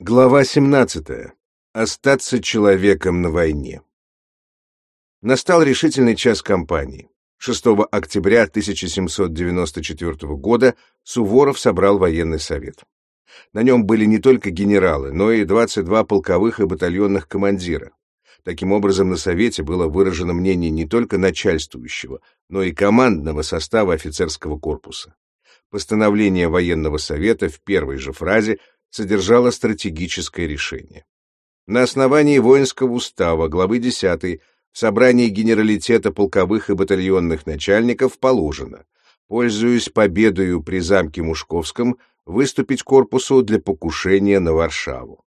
Глава 17. Остаться человеком на войне. Настал решительный час кампании. 6 октября 1794 года Суворов собрал военный совет. На нем были не только генералы, но и 22 полковых и батальонных командира. Таким образом, на совете было выражено мнение не только начальствующего, но и командного состава офицерского корпуса. Постановление военного совета в первой же фразе содержало стратегическое решение. На основании воинского устава главы 10 в собрании генералитета полковых и батальонных начальников положено, пользуясь победою при замке Мушковском, выступить корпусу для покушения на Варшаву.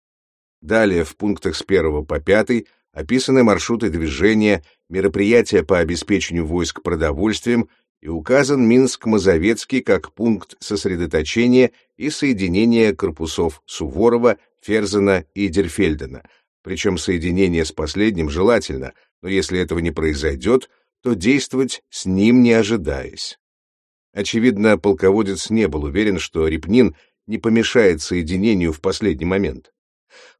Далее в пунктах с 1 по 5 описаны маршруты движения, мероприятия по обеспечению войск продовольствием и указан Минск-Мазовецкий как пункт сосредоточения и соединения корпусов Суворова, Ферзена и Дерфельдена, причем соединение с последним желательно, но если этого не произойдет, то действовать с ним не ожидаясь. Очевидно, полководец не был уверен, что Репнин не помешает соединению в последний момент.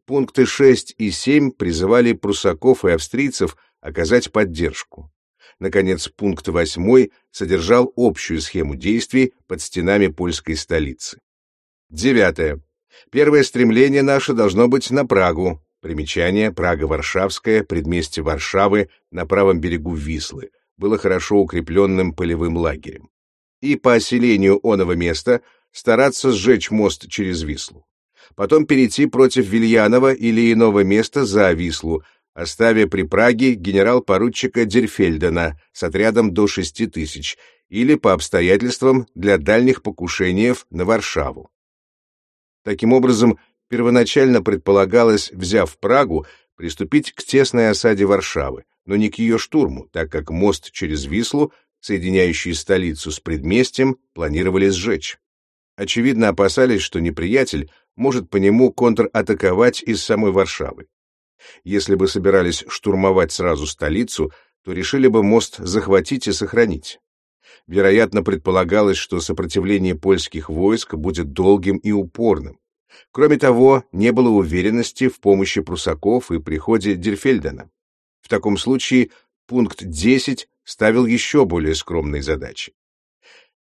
Пункты 6 и 7 призывали прусаков и австрийцев оказать поддержку. Наконец, пункт 8 содержал общую схему действий под стенами польской столицы. Девятое. Первое стремление наше должно быть на Прагу. Примечание Прага-Варшавская, предместье Варшавы на правом берегу Вислы, было хорошо укрепленным полевым лагерем. И по оселению оного места стараться сжечь мост через Вислу. Потом перейти против Вильянова или иного места за Вислу, оставя при Праге генерал-поручика Дерфельдена с отрядом до шести тысяч или по обстоятельствам для дальних покушений на Варшаву. Таким образом, первоначально предполагалось, взяв Прагу, приступить к тесной осаде Варшавы, но не к ее штурму, так как мост через Вислу, соединяющий столицу с предместьем, планировали сжечь. Очевидно, опасались, что неприятель может по нему контратаковать из самой Варшавы. Если бы собирались штурмовать сразу столицу, то решили бы мост захватить и сохранить. Вероятно, предполагалось, что сопротивление польских войск будет долгим и упорным. Кроме того, не было уверенности в помощи прусаков и приходе Дерфельдена. В таком случае пункт 10 ставил еще более скромные задачи.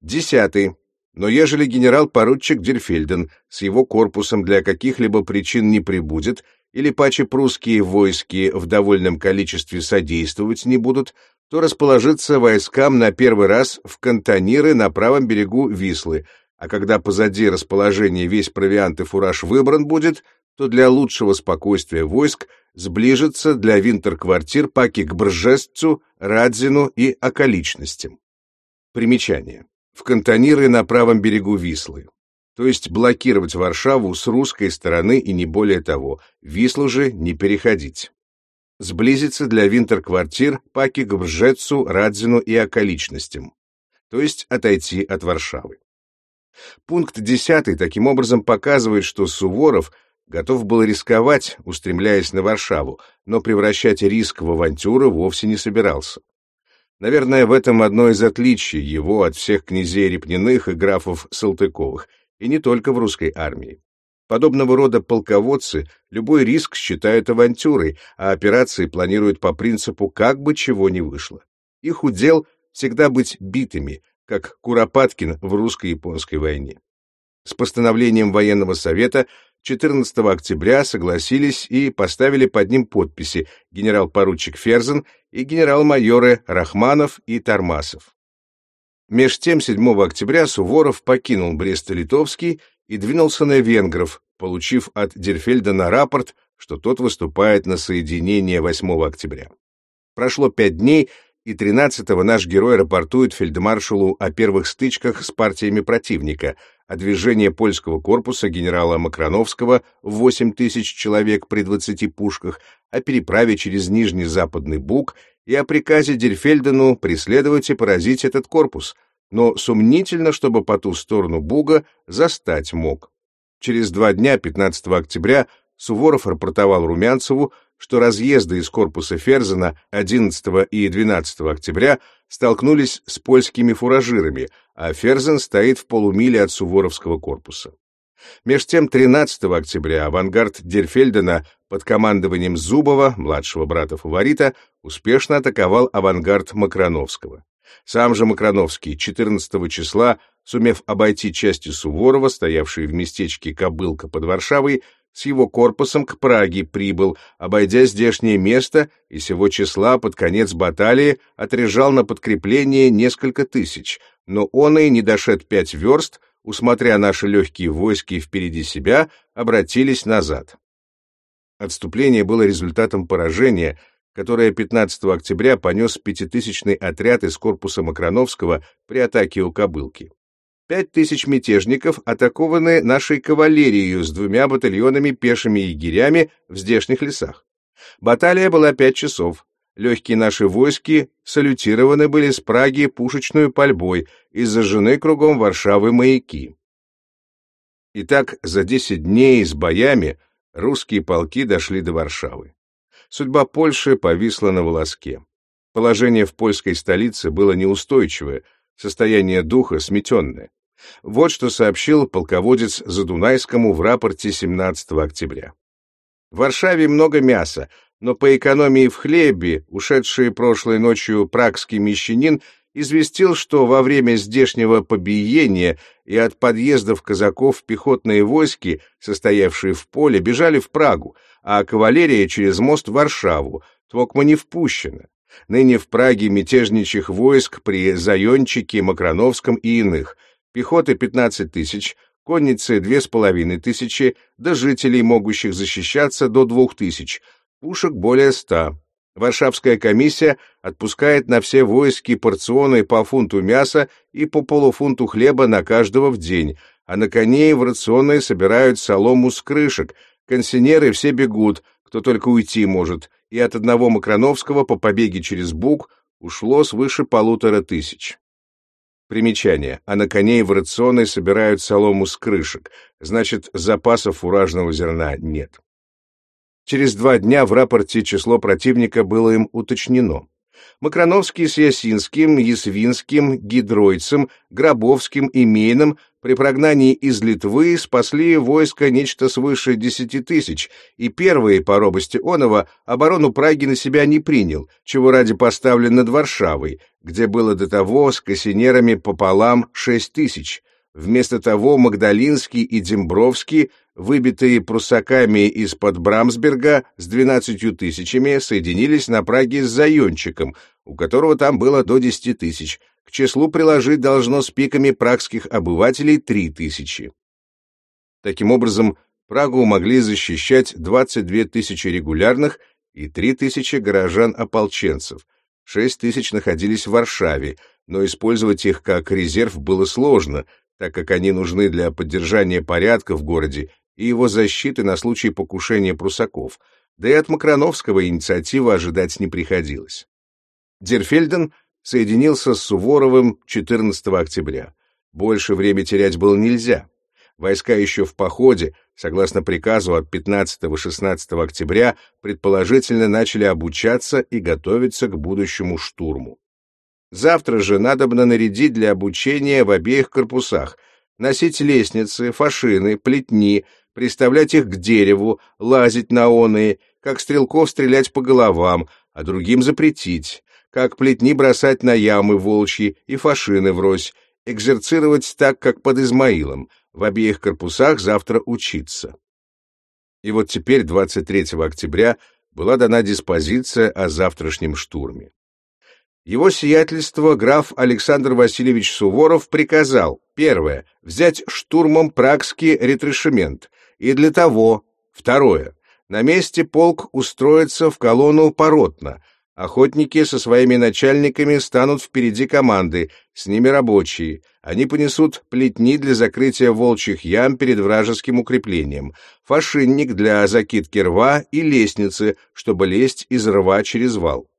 Десятый. Но ежели генерал-поручик Дерфельден с его корпусом для каких-либо причин не прибудет, или паче прусские войски в довольном количестве содействовать не будут, то расположиться войскам на первый раз в кантониры на правом берегу Вислы, а когда позади расположения весь провиант и фураж выбран будет, то для лучшего спокойствия войск сближиться для винтер-квартир паки к Бржестцу, Радзину и околичностям. Примечание. В кантониры на правом берегу Вислы то есть блокировать Варшаву с русской стороны и не более того, Вислу же не переходить. Сблизиться для винтер-квартир паки к Бржецу, Радзину и околичностям, то есть отойти от Варшавы. Пункт 10 таким образом показывает, что Суворов готов был рисковать, устремляясь на Варшаву, но превращать риск в авантюру вовсе не собирался. Наверное, в этом одно из отличий его от всех князей Репниных и графов Салтыковых — и не только в русской армии. Подобного рода полководцы любой риск считают авантюрой, а операции планируют по принципу «как бы чего ни вышло». Их удел всегда быть битыми, как Куропаткин в русско-японской войне. С постановлением военного совета 14 октября согласились и поставили под ним подписи генерал-поручик Ферзен и генерал-майоры Рахманов и Тармасов. Меж тем 7 октября Суворов покинул Брест-Литовский и двинулся на Венгров, получив от Дерфельдена рапорт, что тот выступает на соединение 8 октября. Прошло пять дней, и 13-го наш герой рапортует фельдмаршалу о первых стычках с партиями противника, о движении польского корпуса генерала Макроновского в 8 тысяч человек при 20 пушках, о переправе через Нижний Западный Буг и о приказе Дерфельдену преследовать и поразить этот корпус, но сомнительно, чтобы по ту сторону Буга застать мог. Через два дня, 15 октября, Суворов рапортовал Румянцеву, что разъезды из корпуса Ферзена 11 и 12 октября столкнулись с польскими фуражирами, а Ферзен стоит в полумиле от Суворовского корпуса. Меж тем 13 октября авангард Дерфельдена под командованием Зубова, младшего брата фаворита, успешно атаковал авангард Макроновского. Сам же Макроновский 14 числа, сумев обойти части Суворова, стоявшие в местечке Кобылка под Варшавой, с его корпусом к Праге прибыл, обойдя здешнее место, и сего числа под конец баталии отрежал на подкрепление несколько тысяч, но он и, не дошед пять верст, усмотря наши легкие войски впереди себя, обратились назад. Отступление было результатом поражения, которое 15 октября понес пятитысячный отряд из корпуса Макроновского при атаке у Кобылки. Пять тысяч мятежников атакованы нашей кавалерией с двумя батальонами пешими егерями в здешних лесах. Баталия была пять часов. Легкие наши войски салютированы были с Праги пушечную пальбой и зажжены кругом Варшавы маяки. Итак, за десять дней с боями русские полки дошли до Варшавы. Судьба Польши повисла на волоске. Положение в польской столице было неустойчивое, состояние духа сметенное. Вот что сообщил полководец Задунайскому в рапорте 17 октября. В Варшаве много мяса, но по экономии в хлебе, ушедший прошлой ночью прагский мещанин известил, что во время здешнего побиения и от подъездов казаков пехотные войски, состоявшие в поле, бежали в Прагу, а кавалерия через мост в Варшаву, Твокма не впущена. Ныне в Праге мятежничьих войск при Зайончике, Макроновском и иных – пехоты 15 тысяч, конницы 2,5 тысячи, до жителей, могущих защищаться, до 2 тысяч, пушек более 100. Варшавская комиссия отпускает на все войски порционы по фунту мяса и по полуфунту хлеба на каждого в день, а на коней в рационы собирают солому с крышек, консинеры все бегут, кто только уйти может, и от одного Макроновского по побеге через Буг ушло свыше полутора тысяч. Примечание. А на коней в рационы собирают солому с крышек, значит, запасов фуражного зерна нет. Через два дня в рапорте число противника было им уточнено. Макроновский с Ясинским, Ясвинским, Гидройцем, Гробовским и Мейном при прогнании из Литвы спасли войско нечто свыше десяти тысяч, и первый по робости Онова оборону Праги на себя не принял, чего ради поставлен над Варшавой, где было до того с кассинерами пополам шесть тысяч. Вместо того Магдалинский и Дембровский, выбитые прусаками из-под Брамсберга с двенадцатью тысячами, соединились на Праге с Зайончиком, у которого там было до десяти тысяч, к числу приложить должно с пиками прагских обывателей три тысячи. Таким образом, Прагу могли защищать 22 тысячи регулярных и 3 тысячи горожан-ополченцев, 6 тысяч находились в Варшаве, но использовать их как резерв было сложно, так как они нужны для поддержания порядка в городе и его защиты на случай покушения прусаков, да и от Макроновского инициативы ожидать не приходилось. Дерфельден соединился с Суворовым 14 октября. Больше время терять было нельзя. Войска еще в походе, согласно приказу от 15-16 октября, предположительно начали обучаться и готовиться к будущему штурму. Завтра же надобно нарядить для обучения в обеих корпусах, носить лестницы, фашины, плетни, приставлять их к дереву, лазить на оные, как стрелков стрелять по головам, а другим запретить, как плетни бросать на ямы волчьи и фашины врозь, экзерцировать так, как под Измаилом, в обеих корпусах завтра учиться. И вот теперь, 23 октября, была дана диспозиция о завтрашнем штурме. Его сиятельство граф Александр Васильевич Суворов приказал, первое, взять штурмом прагский ретрешемент, и для того, второе, на месте полк устроится в колонну поротно, Охотники со своими начальниками станут впереди команды, с ними рабочие. Они понесут плетни для закрытия волчьих ям перед вражеским укреплением, фашинник для закидки рва и лестницы, чтобы лезть из рва через вал.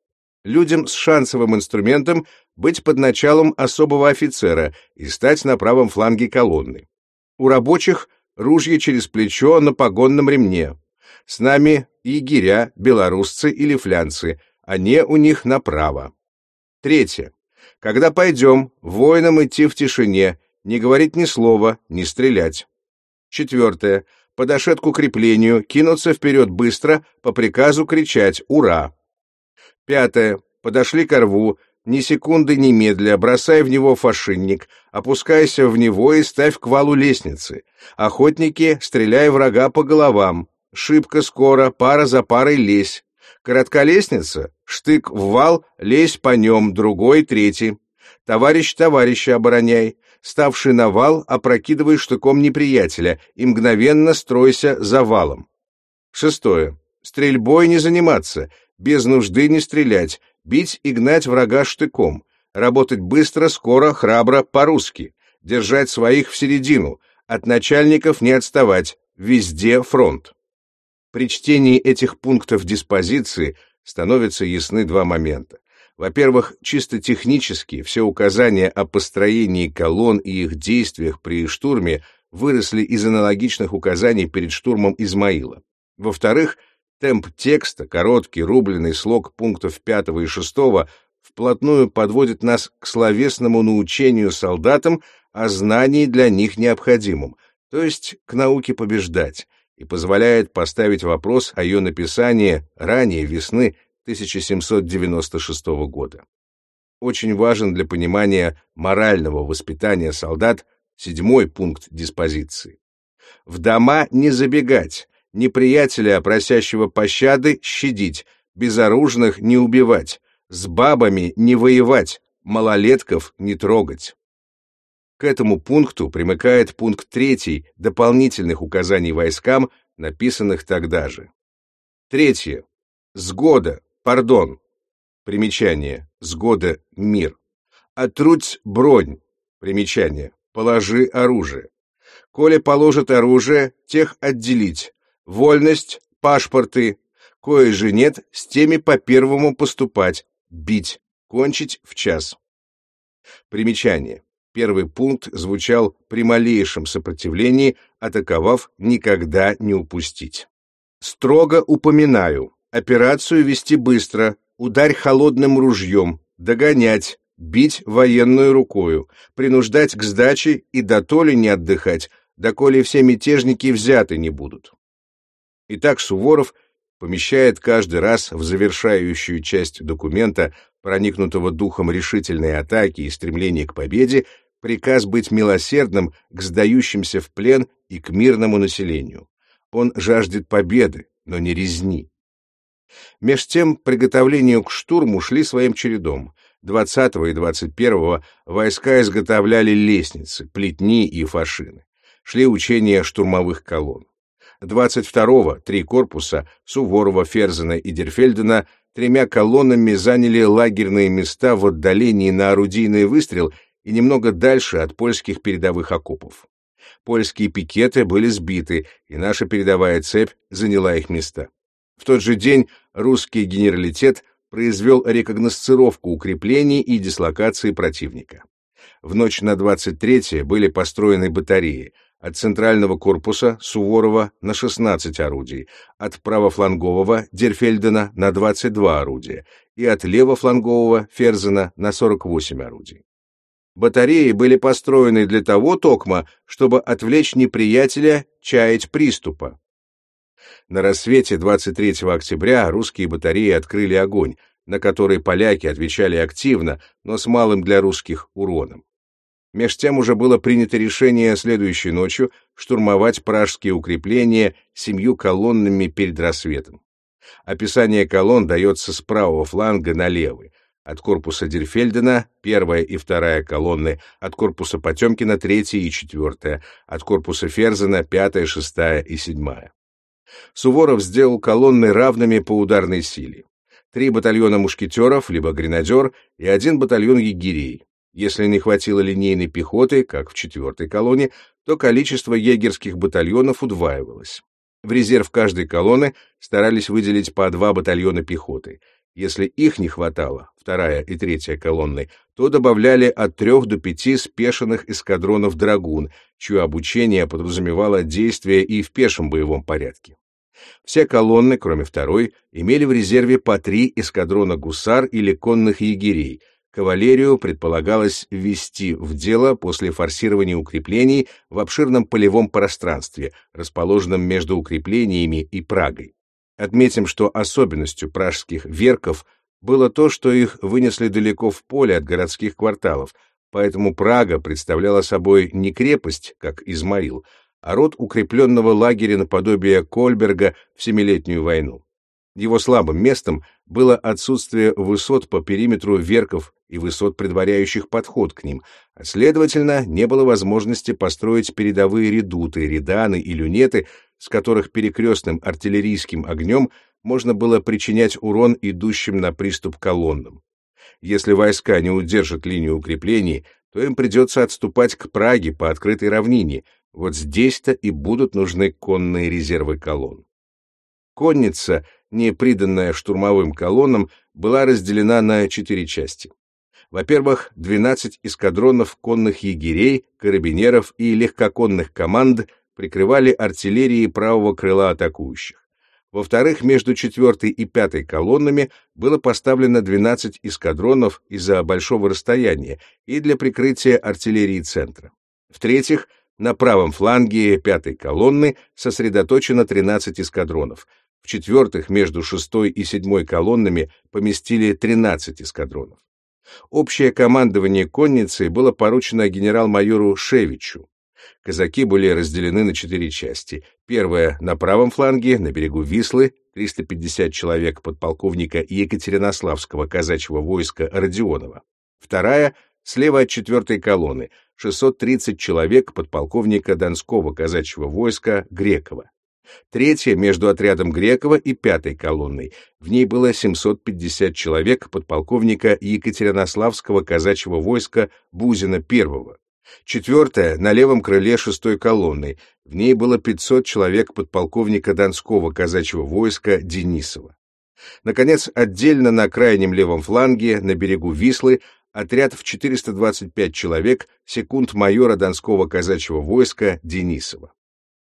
Людям с шансовым инструментом быть под началом особого офицера и стать на правом фланге колонны. У рабочих ружья через плечо на погонном ремне. С нами егеря, белорусцы или флянцы — а не у них направо. Третье. Когда пойдем, воинам идти в тишине, не говорить ни слова, не стрелять. Четвертое. Подошед к укреплению, кинуться вперед быстро, по приказу кричать «Ура!». Пятое. Подошли к рву, ни секунды немедля, бросай в него фашинник, опускайся в него и ставь к валу лестницы. Охотники, стреляй врага по головам. Шибко скоро, пара за парой лезь. Коротка лестница, штык в вал, лезь по нем, другой, третий. Товарищ товарища обороняй. Ставший на вал, опрокидывай штыком неприятеля и мгновенно стройся за валом. Шестое. Стрельбой не заниматься, без нужды не стрелять, бить и гнать врага штыком, работать быстро, скоро, храбро, по-русски, держать своих в середину, от начальников не отставать, везде фронт. При чтении этих пунктов диспозиции становятся ясны два момента. Во-первых, чисто технически все указания о построении колонн и их действиях при штурме выросли из аналогичных указаний перед штурмом Измаила. Во-вторых, темп текста, короткий рубленый слог пунктов 5 и 6 вплотную подводит нас к словесному научению солдатам о знании для них необходимом, то есть к науке побеждать, и позволяет поставить вопрос о ее написании ранее весны 1796 года. Очень важен для понимания морального воспитания солдат седьмой пункт диспозиции. В дома не забегать, неприятеля, просящего пощады, щадить, безоружных не убивать, с бабами не воевать, малолетков не трогать. К этому пункту примыкает пункт третий дополнительных указаний войскам, написанных тогда же. Третье. Сгода, пардон. Примечание. Сгода, мир. Отруть бронь. Примечание. Положи оружие. Коли положат оружие, тех отделить. Вольность, пашпорты. Кое же нет, с теми по первому поступать. Бить. Кончить в час. Примечание. Первый пункт звучал при малейшем сопротивлении, атаковав никогда не упустить. Строго упоминаю, операцию вести быстро, ударь холодным ружьем, догонять, бить военную рукою, принуждать к сдаче и до толи не отдыхать, доколе все мятежники взяты не будут. Итак, Суворов помещает каждый раз в завершающую часть документа, проникнутого духом решительной атаки и стремления к победе, приказ быть милосердным к сдающимся в плен и к мирному населению. Он жаждет победы, но не резни. Меж тем приготовления к штурму шли своим чередом. 20 и 21 войска изготовляли лестницы, плетни и фашины. Шли учения штурмовых колонн. 22-го три корпуса Суворова, Ферзена и Дерфельдена тремя колоннами заняли лагерные места в отдалении на орудийный выстрел и немного дальше от польских передовых окопов. Польские пикеты были сбиты, и наша передовая цепь заняла их места. В тот же день русский генералитет произвел рекогносцировку укреплений и дислокации противника. В ночь на 23 были построены батареи, от центрального корпуса Суворова на 16 орудий, от правофлангового Дерфельдена на 22 орудия и от левофлангового Ферзена на 48 орудий. Батареи были построены для того токма, чтобы отвлечь неприятеля чаять приступа. На рассвете 23 октября русские батареи открыли огонь, на который поляки отвечали активно, но с малым для русских уроном. Меж тем уже было принято решение следующей ночью штурмовать пражские укрепления семью колоннами перед рассветом. Описание колонн дается с правого фланга на левый, от корпуса Дерфельдена первая и вторая колонны, от корпуса Потемкина третья и четвертая, от корпуса Ферзена пятая, шестая и седьмая. Суворов сделал колонны равными по ударной силе. Три батальона мушкетеров, либо гренадер, и один батальон егерей. Если не хватило линейной пехоты, как в четвертой колонне, то количество егерских батальонов удваивалось. В резерв каждой колонны старались выделить по два батальона пехоты — если их не хватало, вторая и третья колонны, то добавляли от трех до пяти спешенных эскадронов «Драгун», чье обучение подразумевало действия и в пешем боевом порядке. Все колонны, кроме второй, имели в резерве по три эскадрона гусар или конных егерей, Кавалерию предполагалось ввести в дело после форсирования укреплений в обширном полевом пространстве, расположенном между укреплениями и Прагой. Отметим, что особенностью пражских верков было то, что их вынесли далеко в поле от городских кварталов, поэтому Прага представляла собой не крепость, как Измаил, а род укрепленного лагеря наподобие Кольберга в Семилетнюю войну. Его слабым местом было отсутствие высот по периметру верков и высот, предваряющих подход к ним, а, следовательно, не было возможности построить передовые редуты, реданы и люнеты, с которых перекрестным артиллерийским огнем можно было причинять урон идущим на приступ колоннам. Если войска не удержат линию укреплений, то им придется отступать к Праге по открытой равнине, вот здесь-то и будут нужны конные резервы колонн. Конница, не приданная штурмовым колоннам, была разделена на четыре части. Во-первых, 12 эскадронов конных егерей, карабинеров и легкоконных команд прикрывали артиллерии правого крыла атакующих. Во-вторых, между четвертой и пятой колоннами было поставлено 12 эскадронов из-за большого расстояния и для прикрытия артиллерии центра. В-третьих, на правом фланге пятой колонны сосредоточено 13 эскадронов. В-четвертых, между шестой и седьмой колоннами поместили 13 эскадронов. Общее командование конницей было поручено генерал-майору Шевичу. Казаки были разделены на четыре части. Первая — на правом фланге, на берегу Вислы, 350 человек подполковника Екатеринославского казачьего войска Родионова. Вторая — слева от четвертой колонны, 630 человек подполковника Донского казачьего войска Грекова. Третья между отрядом Грекова и пятой колонной. В ней было 750 человек подполковника Екатеринославского казачьего войска Бузина I. Четвертая на левом крыле шестой колонны. В ней было 500 человек подполковника Донского казачьего войска Денисова. Наконец, отдельно на крайнем левом фланге, на берегу Вислы, отряд в 425 человек секунд майора Донского казачьего войска Денисова.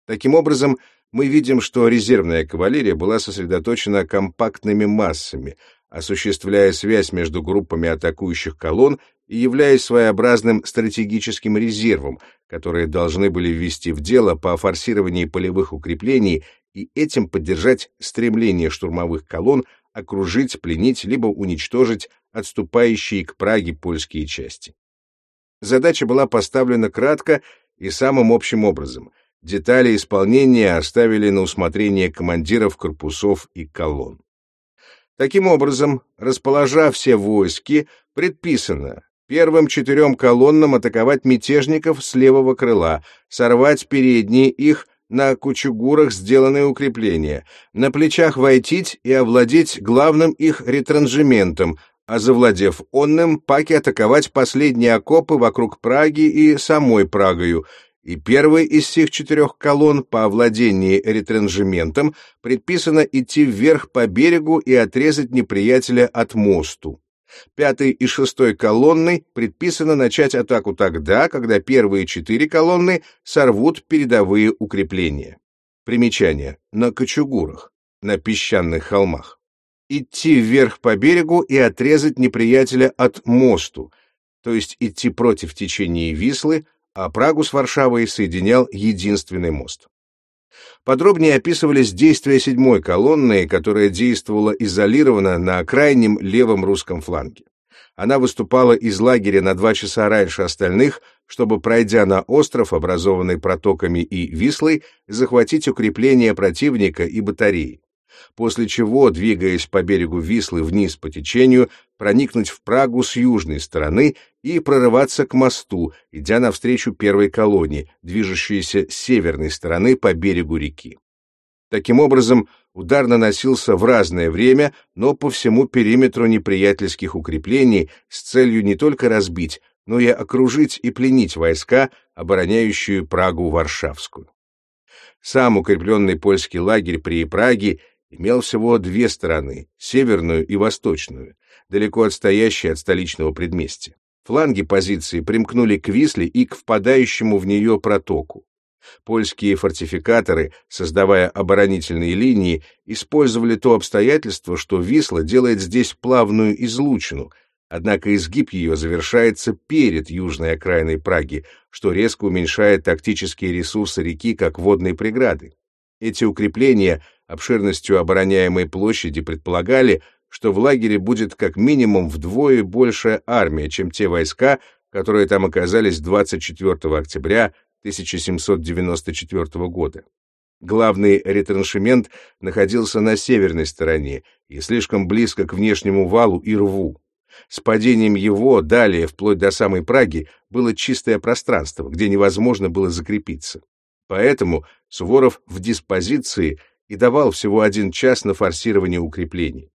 Таким образом, мы видим, что резервная кавалерия была сосредоточена компактными массами, осуществляя связь между группами атакующих колонн и являясь своеобразным стратегическим резервом, которые должны были ввести в дело по форсированию полевых укреплений и этим поддержать стремление штурмовых колонн окружить, пленить либо уничтожить отступающие к Праге польские части. Задача была поставлена кратко и самым общим образом. Детали исполнения оставили на усмотрение командиров корпусов и колонн. Таким образом, расположа все войски, предписано первым четырем колоннам атаковать мятежников с левого крыла, сорвать передние их, на кучугурах сделанные укрепления, на плечах войтить и овладеть главным их ретранжементом, а завладев онным, паки атаковать последние окопы вокруг Праги и самой Прагою, и первой из всех четырех колонн по овладении ретранжементом предписано идти вверх по берегу и отрезать неприятеля от мосту. Пятой и шестой колонной предписано начать атаку тогда, когда первые четыре колонны сорвут передовые укрепления. Примечание. На кочугурах, на песчаных холмах. Идти вверх по берегу и отрезать неприятеля от мосту, то есть идти против течения Вислы, а Прагу с Варшавой соединял единственный мост. Подробнее описывались действия седьмой колонны, которая действовала изолированно на крайнем левом русском фланге. Она выступала из лагеря на два часа раньше остальных, чтобы, пройдя на остров, образованный протоками и Вислой, захватить укрепления противника и батареи после чего, двигаясь по берегу Вислы вниз по течению, проникнуть в Прагу с южной стороны и прорываться к мосту, идя навстречу первой колонии, движущейся с северной стороны по берегу реки. Таким образом, удар наносился в разное время, но по всему периметру неприятельских укреплений с целью не только разбить, но и окружить и пленить войска, обороняющие Прагу Варшавскую. Сам укрепленный польский лагерь при Праге имел всего две стороны — северную и восточную, далеко отстоящие от столичного предместья. Фланги позиции примкнули к Висле и к впадающему в нее протоку. Польские фортификаторы, создавая оборонительные линии, использовали то обстоятельство, что Висла делает здесь плавную излучину, Однако изгиб ее завершается перед южной окраиной Праги, что резко уменьшает тактические ресурсы реки как водные преграды. Эти укрепления обширностью обороняемой площади предполагали, что в лагере будет как минимум вдвое большая армия, чем те войска, которые там оказались 24 октября 1794 года. Главный ретраншемент находился на северной стороне и слишком близко к внешнему валу и рву. С падением его далее, вплоть до самой Праги, было чистое пространство, где невозможно было закрепиться. Поэтому Суворов в диспозиции и давал всего один час на форсирование укреплений.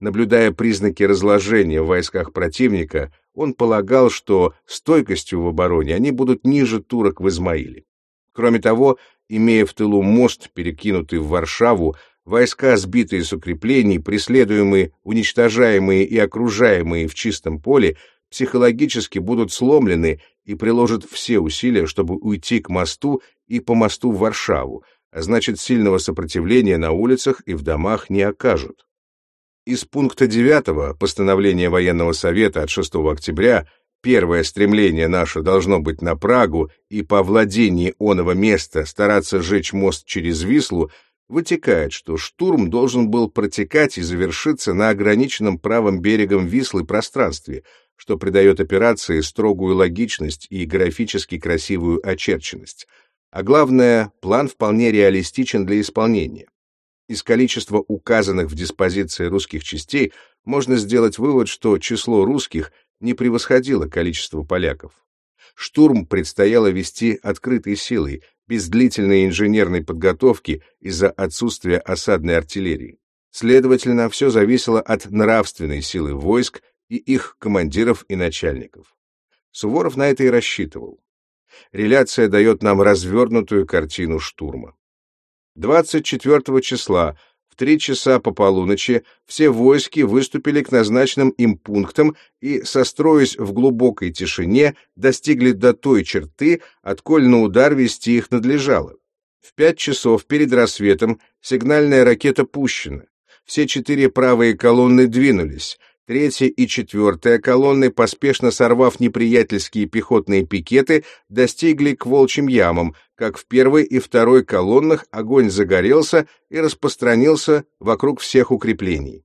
Наблюдая признаки разложения в войсках противника, он полагал, что стойкостью в обороне они будут ниже турок в Измаиле. Кроме того, имея в тылу мост, перекинутый в Варшаву, Войска, сбитые с укреплений, преследуемые, уничтожаемые и окружаемые в чистом поле, психологически будут сломлены и приложат все усилия, чтобы уйти к мосту и по мосту в Варшаву, а значит, сильного сопротивления на улицах и в домах не окажут. Из пункта 9 постановления военного совета от 6 октября первое стремление наше должно быть на Прагу и по владении оного места стараться сжечь мост через Вислу, вытекает, что штурм должен был протекать и завершиться на ограниченном правым берегом Вислы пространстве, что придает операции строгую логичность и графически красивую очерченность. А главное, план вполне реалистичен для исполнения. Из количества указанных в диспозиции русских частей можно сделать вывод, что число русских не превосходило количество поляков. Штурм предстояло вести открытой силой, без длительной инженерной подготовки из-за отсутствия осадной артиллерии. Следовательно, все зависело от нравственной силы войск и их командиров и начальников. Суворов на это и рассчитывал. Реляция дает нам развернутую картину штурма. 24 числа в три часа по полуночи все войски выступили к назначенным им пунктам и, состроясь в глубокой тишине, достигли до той черты, отколь на удар вести их надлежало. В пять часов перед рассветом сигнальная ракета пущена. Все четыре правые колонны двинулись. Третья и четвертая колонны, поспешно сорвав неприятельские пехотные пикеты, достигли к волчьим ямам, как в первой и второй колоннах огонь загорелся и распространился вокруг всех укреплений.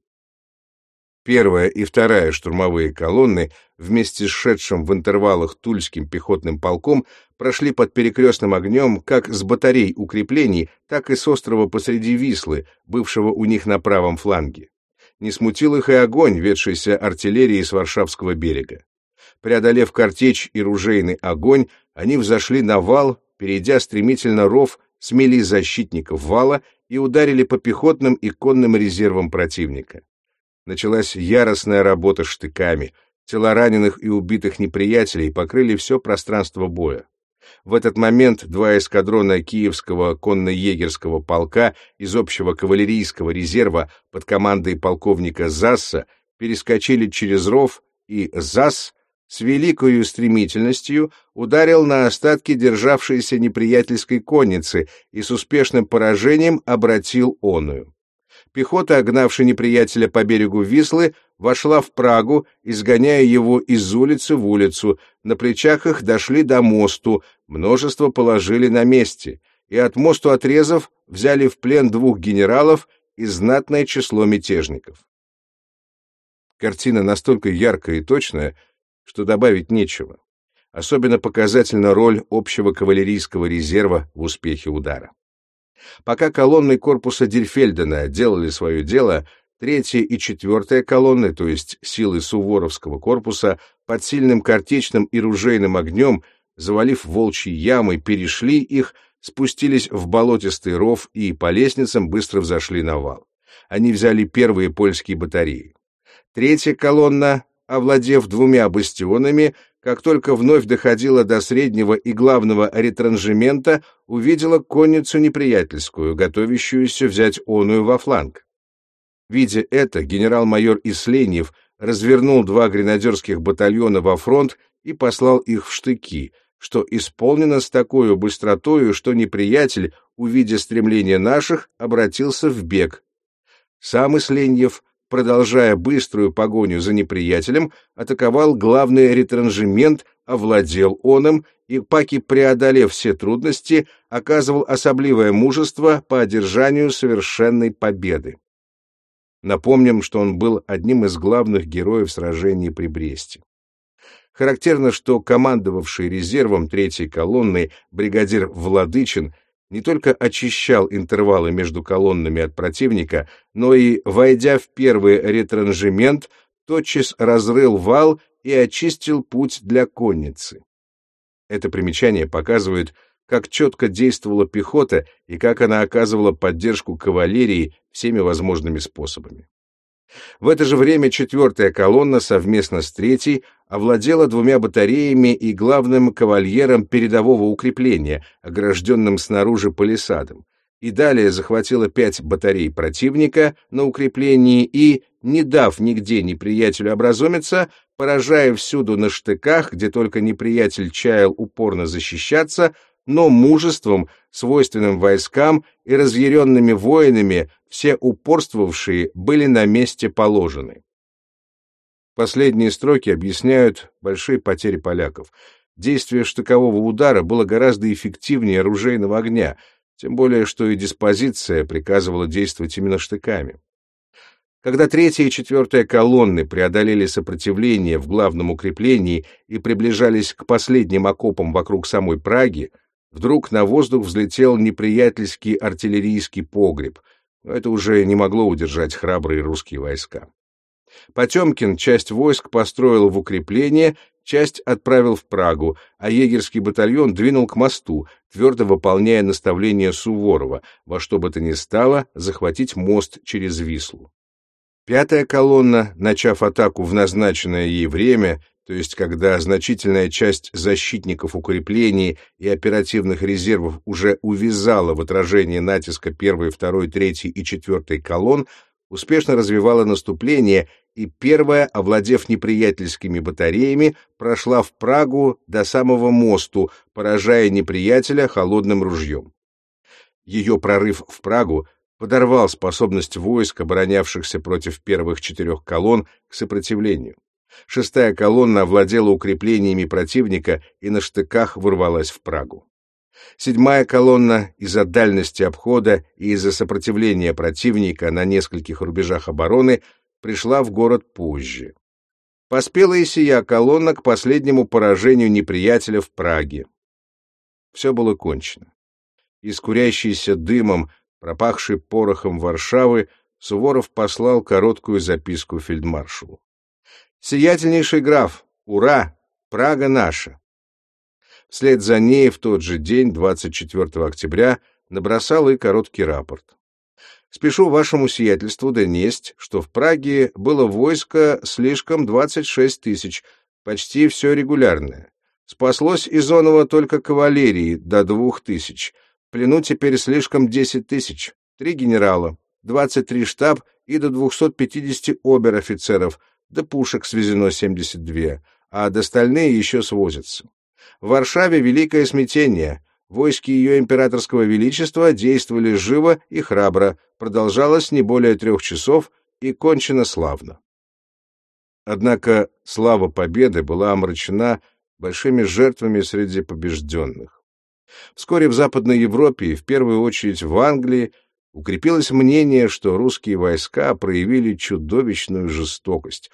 Первая и вторая штурмовые колонны вместе с шедшим в интервалах Тульским пехотным полком прошли под перекрестным огнем как с батарей укреплений, так и с острова посреди Вислы, бывшего у них на правом фланге не смутил их и огонь, ведшийся артиллерией с Варшавского берега. Преодолев картечь и ружейный огонь, они взошли на вал, перейдя стремительно ров, смели защитников вала и ударили по пехотным и конным резервам противника. Началась яростная работа штыками, тела раненых и убитых неприятелей покрыли все пространство боя. В этот момент два эскадрона Киевского конно-егерского полка из общего кавалерийского резерва под командой полковника Засса перескочили через ров, и Засс с великою стремительностью ударил на остатки державшейся неприятельской конницы и с успешным поражением обратил оную. Пехота, огнавшая неприятеля по берегу Вислы, вошла в Прагу, изгоняя его из улицы в улицу, на плечах их дошли до мосту, множество положили на месте, и от мосту отрезав взяли в плен двух генералов и знатное число мятежников. Картина настолько яркая и точная, что добавить нечего. Особенно показательна роль общего кавалерийского резерва в успехе удара. Пока колонны корпуса Дельфельдена делали свое дело, третья и четвертая колонны, то есть силы Суворовского корпуса, под сильным картечным и ружейным огнем, завалив волчьи ямы, перешли их, спустились в болотистый ров и по лестницам быстро взошли на вал. Они взяли первые польские батареи. Третья колонна, овладев двумя бастионами, как только вновь доходила до среднего и главного ретранжемента, увидела конницу неприятельскую, готовящуюся взять оную во фланг. Видя это, генерал-майор Исленьев развернул два гренадерских батальона во фронт и послал их в штыки, что исполнено с такой быстротою, что неприятель, увидя стремление наших, обратился в бег. Сам Исленьев продолжая быструю погоню за неприятелем, атаковал главный ретранжемент, овладел он им и, паки преодолев все трудности, оказывал особливое мужество по одержанию совершенной победы. Напомним, что он был одним из главных героев сражений при Бресте. Характерно, что командовавший резервом третьей колонны бригадир Владычин не только очищал интервалы между колоннами от противника, но и, войдя в первый ретранжемент, тотчас разрыл вал и очистил путь для конницы. Это примечание показывает, как четко действовала пехота и как она оказывала поддержку кавалерии всеми возможными способами. В это же время четвертая колонна совместно с третьей овладела двумя батареями и главным кавальером передового укрепления, огражденным снаружи палисадом, и далее захватила пять батарей противника на укреплении и, не дав нигде неприятелю образумиться, поражая всюду на штыках, где только неприятель чаял упорно защищаться, но мужеством, свойственным войскам и разъяренными воинами, все упорствовавшие были на месте положены. Последние строки объясняют большие потери поляков. Действие штыкового удара было гораздо эффективнее оружейного огня, тем более что и диспозиция приказывала действовать именно штыками. Когда третья и четвертая колонны преодолели сопротивление в главном укреплении и приближались к последним окопам вокруг самой Праги, Вдруг на воздух взлетел неприятельский артиллерийский погреб, но это уже не могло удержать храбрые русские войска. Потемкин часть войск построил в укрепление, часть отправил в Прагу, а егерский батальон двинул к мосту, твердо выполняя наставление Суворова, во что бы то ни стало захватить мост через Вислу. Пятая колонна, начав атаку в назначенное ей время, то есть когда значительная часть защитников укреплений и оперативных резервов уже увязала в отражении натиска первой, второй, третьей и четвертой колонн, успешно развивала наступление и первая, овладев неприятельскими батареями, прошла в Прагу до самого мосту, поражая неприятеля холодным ружьем. Ее прорыв в Прагу подорвал способность войск, оборонявшихся против первых четырех колонн, к сопротивлению. Шестая колонна овладела укреплениями противника и на штыках ворвалась в Прагу. Седьмая колонна из-за дальности обхода и из-за сопротивления противника на нескольких рубежах обороны пришла в город позже. Поспела и сия колонна к последнему поражению неприятеля в Праге. Все было кончено. Искурящийся дымом, пропахший порохом Варшавы, Суворов послал короткую записку фельдмаршалу. «Сиятельнейший граф! Ура! Прага наша!» Вслед за ней в тот же день, 24 октября, набросал и короткий рапорт. Спешу вашему сиятельству донесть, что в Праге было войско слишком 26 тысяч, почти все регулярное. Спаслось из Онова только кавалерии до двух тысяч. В плену теперь слишком 10 тысяч. Три генерала, 23 штаб и до 250 обер-офицеров, до пушек свезено 72, а до остальные еще свозятся. В Варшаве великое смятение. Войски ее императорского величества действовали живо и храбро, продолжалось не более трех часов и кончено славно. Однако слава победы была омрачена большими жертвами среди побежденных. Вскоре в Западной Европе и в первую очередь в Англии укрепилось мнение, что русские войска проявили чудовищную жестокость,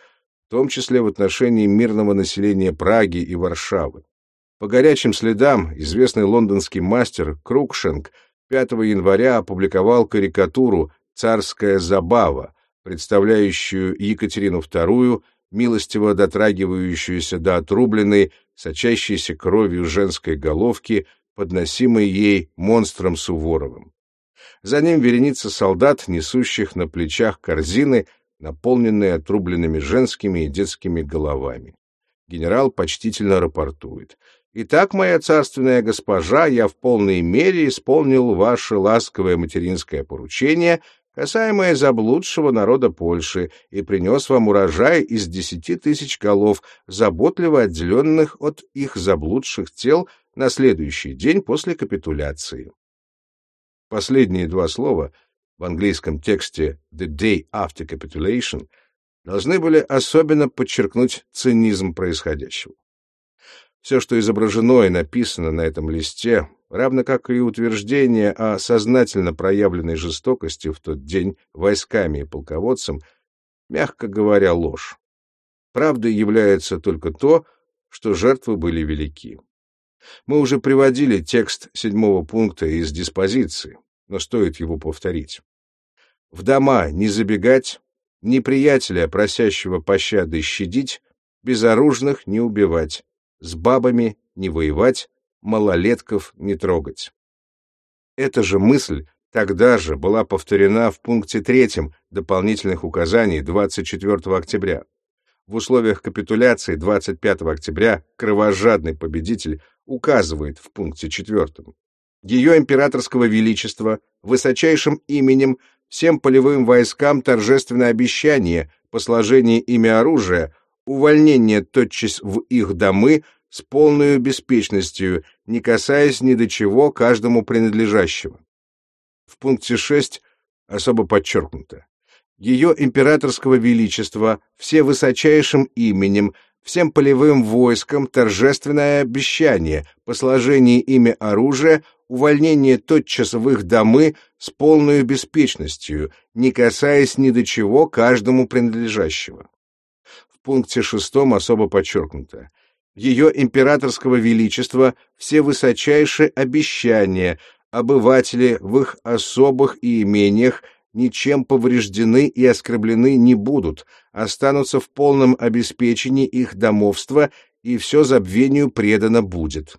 в том числе в отношении мирного населения Праги и Варшавы. По горячим следам известный лондонский мастер Крукшенк 5 января опубликовал карикатуру «Царская забава», представляющую Екатерину II, милостиво дотрагивающуюся до отрубленной, сочащейся кровью женской головки, подносимой ей монстром Суворовым. За ним вереница солдат, несущих на плечах корзины, наполненные отрубленными женскими и детскими головами. Генерал почтительно рапортует. «Итак, моя царственная госпожа, я в полной мере исполнил ваше ласковое материнское поручение, касаемое заблудшего народа Польши, и принес вам урожай из десяти тысяч голов, заботливо отделенных от их заблудших тел на следующий день после капитуляции. Последние два слова в английском тексте «The Day After Capitulation» должны были особенно подчеркнуть цинизм происходящего. Все, что изображено и написано на этом листе, равно как и утверждение о сознательно проявленной жестокости в тот день войсками и полководцем, мягко говоря, ложь. Правдой является только то, что жертвы были велики. Мы уже приводили текст седьмого пункта из диспозиции, но стоит его повторить. В дома не забегать, неприятеля, просящего пощады, щадить, безоружных не убивать, с бабами не воевать, малолетков не трогать. Эта же мысль тогда же была повторена в пункте третьем дополнительных указаний 24 октября. В условиях капитуляции 25 октября кровожадный победитель указывает в пункте четвертом. Ее императорского величества высочайшим именем всем полевым войскам торжественное обещание по сложении ими оружия, увольнение тотчас в их домы с полной беспечностью, не касаясь ни до чего каждому принадлежащего. В пункте 6 особо подчеркнуто. Ее императорского величества все высочайшим именем всем полевым войскам торжественное обещание по сложении ими оружия, увольнение тотчас в их домы с полной беспечностью, не касаясь ни до чего каждому принадлежащего. В пункте шестом особо подчеркнуто. Ее императорского величества все высочайшие обещания, обыватели в их особых и имениях ничем повреждены и оскорблены не будут, останутся в полном обеспечении их домовства, и все забвению предано будет.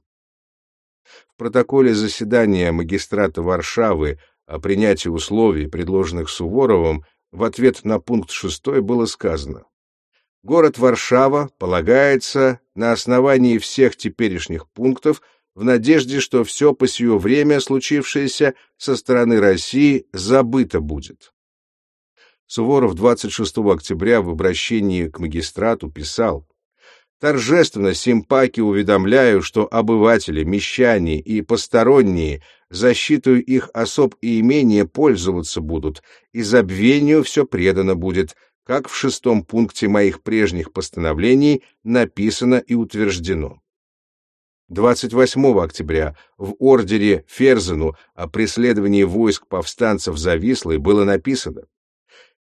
В протоколе заседания магистрата Варшавы о принятии условий, предложенных Суворовым, в ответ на пункт 6 было сказано Город Варшава полагается на основании всех теперешних пунктов в надежде, что все по сие время случившееся со стороны России забыто будет. Суворов 26 октября в обращении к магистрату писал «Торжественно симпаки уведомляю, что обыватели, мещане и посторонние защиту их особ и имения пользоваться будут, и забвению все предано будет, как в шестом пункте моих прежних постановлений написано и утверждено. 28 октября в ордере Ферзену о преследовании войск повстанцев за Вислой было написано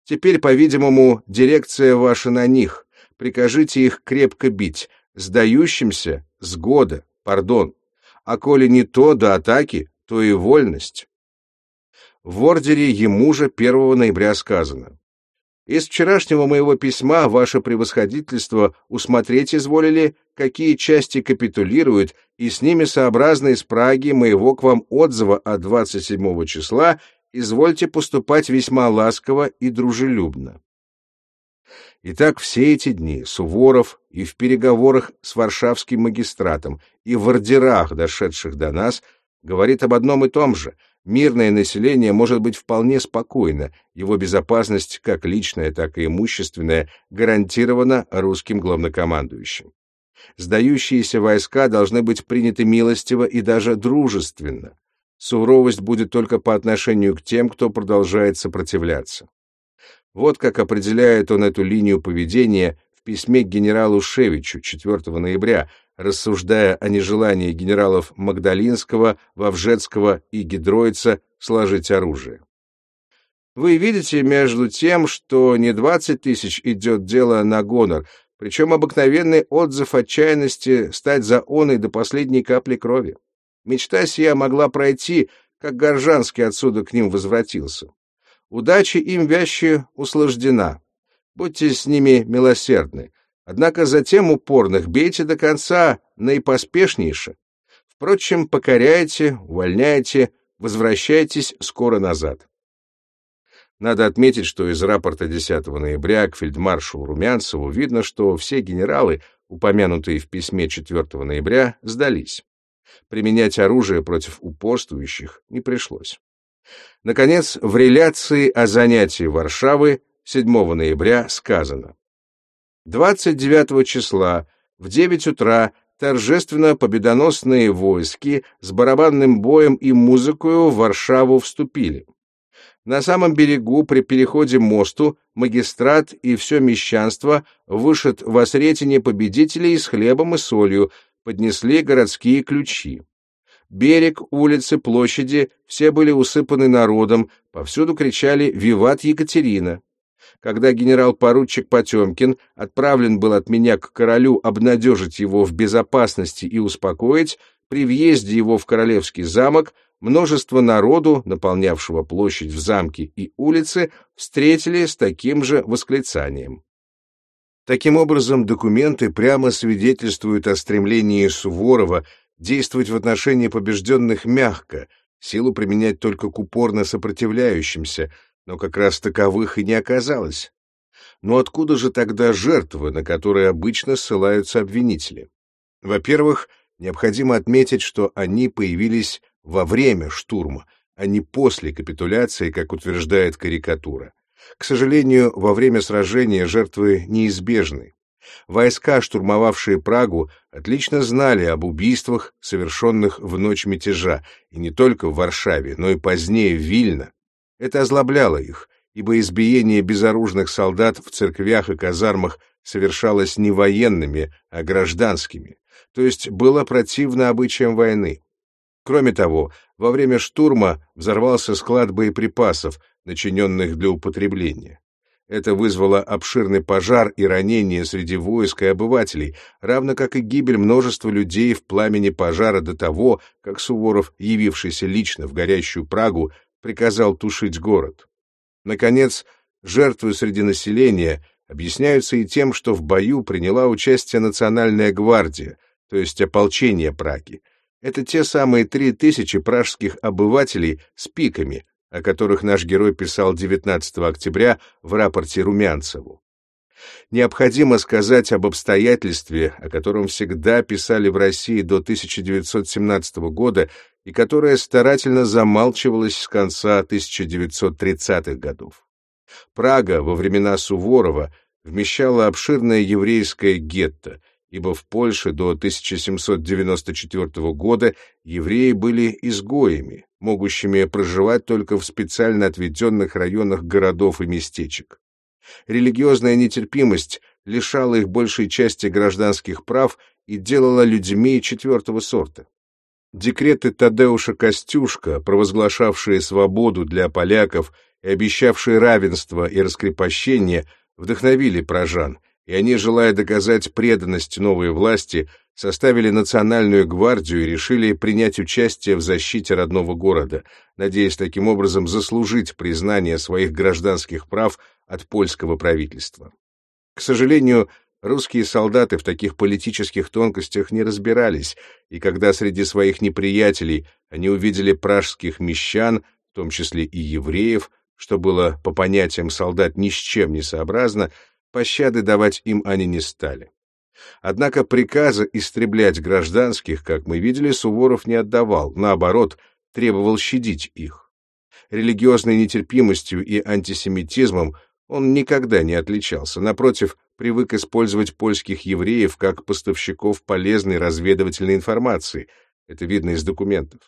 «Теперь, по-видимому, дирекция ваша на них. Прикажите их крепко бить, сдающимся с года, пардон. А коли не то до атаки, то и вольность». В ордере ему же 1 ноября сказано из вчерашнего моего письма ваше превосходительство усмотреть изволили, какие части капитулируют, и с ними сообразно из Праги моего к вам отзыва от 27 числа извольте поступать весьма ласково и дружелюбно. Итак, все эти дни Суворов и в переговорах с варшавским магистратом, и в ордерах, дошедших до нас, говорит об одном и том же — мирное население может быть вполне спокойно, его безопасность, как личная, так и имущественная, гарантирована русским главнокомандующим. Сдающиеся войска должны быть приняты милостиво и даже дружественно. Суровость будет только по отношению к тем, кто продолжает сопротивляться. Вот как определяет он эту линию поведения в письме к генералу Шевичу 4 ноября, рассуждая о нежелании генералов Магдалинского, Вовжецкого и Гидроица сложить оружие. Вы видите между тем, что не 20 тысяч идет дело на гонор, причем обыкновенный отзыв отчаянности стать за оной до последней капли крови. Мечта сия могла пройти, как Горжанский отсюда к ним возвратился. Удача им вяще услаждена. Будьте с ними милосердны. Однако затем упорных бейте до конца наипоспешнейше. Впрочем, покоряйте, увольняйте, возвращайтесь скоро назад. Надо отметить, что из рапорта 10 ноября к фельдмаршалу Румянцеву видно, что все генералы, упомянутые в письме 4 ноября, сдались. Применять оружие против упорствующих не пришлось. Наконец, в реляции о занятии Варшавы 7 ноября сказано 29 числа в 9 утра торжественно победоносные войски с барабанным боем и музыкою в Варшаву вступили. На самом берегу при переходе мосту магистрат и все мещанство вышед в осретине победителей с хлебом и солью, поднесли городские ключи. Берег, улицы, площади — все были усыпаны народом, повсюду кричали «Виват Екатерина!». Когда генерал-поручик Потемкин отправлен был от меня к королю обнадежить его в безопасности и успокоить, при въезде его в королевский замок множество народу, наполнявшего площадь в замке и улицы, встретили с таким же восклицанием. Таким образом, документы прямо свидетельствуют о стремлении Суворова действовать в отношении побежденных мягко, силу применять только к упорно сопротивляющимся, но как раз таковых и не оказалось. Но откуда же тогда жертвы, на которые обычно ссылаются обвинители? Во-первых, необходимо отметить, что они появились во время штурма, а не после капитуляции, как утверждает карикатура. К сожалению, во время сражения жертвы неизбежны. Войска, штурмовавшие Прагу, отлично знали об убийствах, совершенных в ночь мятежа, и не только в Варшаве, но и позднее в Вильно. Это озлобляло их, ибо избиение безоружных солдат в церквях и казармах совершалось не военными, а гражданскими, то есть было противно обычаям войны. Кроме того, во время штурма взорвался склад боеприпасов, начиненных для употребления. Это вызвало обширный пожар и ранения среди войск и обывателей, равно как и гибель множества людей в пламени пожара до того, как Суворов, явившийся лично в горящую Прагу, приказал тушить город. Наконец, жертвы среди населения объясняются и тем, что в бою приняла участие Национальная гвардия, то есть ополчение Праги, это те самые три тысячи пражских обывателей с пиками, о которых наш герой писал 19 октября в рапорте Румянцеву. Необходимо сказать об обстоятельстве, о котором всегда писали в России до 1917 года и которое старательно замалчивалось с конца 1930-х годов. Прага во времена Суворова вмещала обширное еврейское гетто — ибо в Польше до 1794 года евреи были изгоями, могущими проживать только в специально отведенных районах городов и местечек. Религиозная нетерпимость лишала их большей части гражданских прав и делала людьми четвертого сорта. Декреты Тадеуша Костюшка, провозглашавшие свободу для поляков и обещавшие равенство и раскрепощение, вдохновили прожан — и они, желая доказать преданность новой власти, составили национальную гвардию и решили принять участие в защите родного города, надеясь таким образом заслужить признание своих гражданских прав от польского правительства. К сожалению, русские солдаты в таких политических тонкостях не разбирались, и когда среди своих неприятелей они увидели пражских мещан, в том числе и евреев, что было по понятиям солдат ни с чем не сообразно, Пощады давать им они не стали. Однако приказа истреблять гражданских, как мы видели, Суворов не отдавал, наоборот, требовал щадить их. Религиозной нетерпимостью и антисемитизмом он никогда не отличался, напротив, привык использовать польских евреев как поставщиков полезной разведывательной информации, это видно из документов.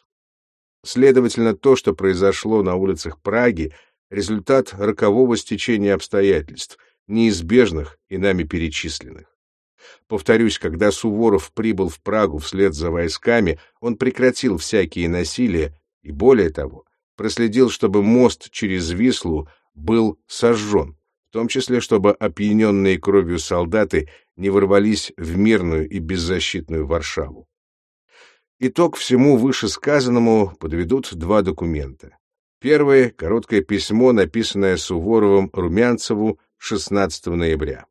Следовательно, то, что произошло на улицах Праги, результат рокового стечения обстоятельств — неизбежных и нами перечисленных. Повторюсь, когда Суворов прибыл в Прагу вслед за войсками, он прекратил всякие насилия и, более того, проследил, чтобы мост через Вислу был сожжен, в том числе, чтобы опьяненные кровью солдаты не ворвались в мирную и беззащитную Варшаву. Итог всему вышесказанному подведут два документа. Первое — короткое письмо, написанное Суворовым Румянцеву 16 ноября.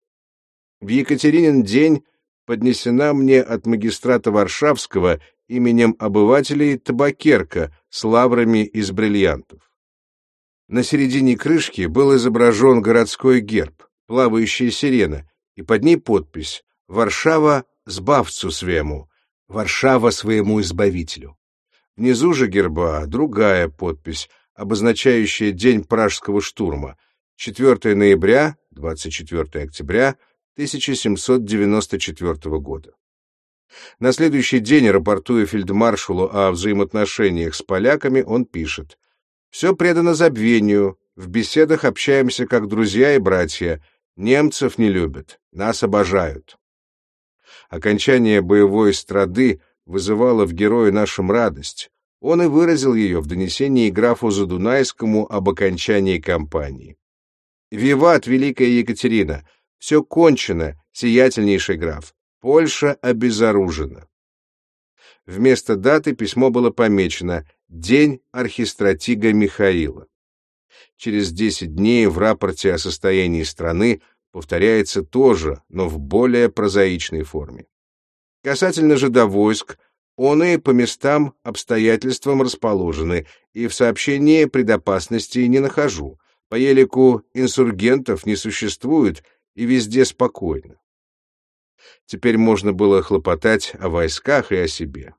В Екатеринин день поднесена мне от магистрата Варшавского именем обывателей табакерка с лаврами из бриллиантов. На середине крышки был изображен городской герб, плавающая сирена, и под ней подпись «Варшава сбавцу свему», «Варшава своему избавителю». Внизу же герба другая подпись, обозначающая день пражского штурма, 4 ноября 24 октября 1794 года. На следующий день, рапортуя фельдмаршалу о взаимоотношениях с поляками, он пишет Все предано забвению, в беседах общаемся как друзья и братья, немцев не любят, нас обожают. Окончание боевой страды вызывало в герое нашем радость. Он и выразил ее в донесении графу Задунайскому об окончании кампании. «Виват, Великая Екатерина! Все кончено, сиятельнейший граф! Польша обезоружена!» Вместо даты письмо было помечено «День архистратига Михаила». Через 10 дней в рапорте о состоянии страны повторяется тоже, но в более прозаичной форме. Касательно же до войск, он и по местам, обстоятельствам расположены, и в сообщении предопасности не нахожу. По елику инсургентов не существует, и везде спокойно. Теперь можно было хлопотать о войсках и о себе.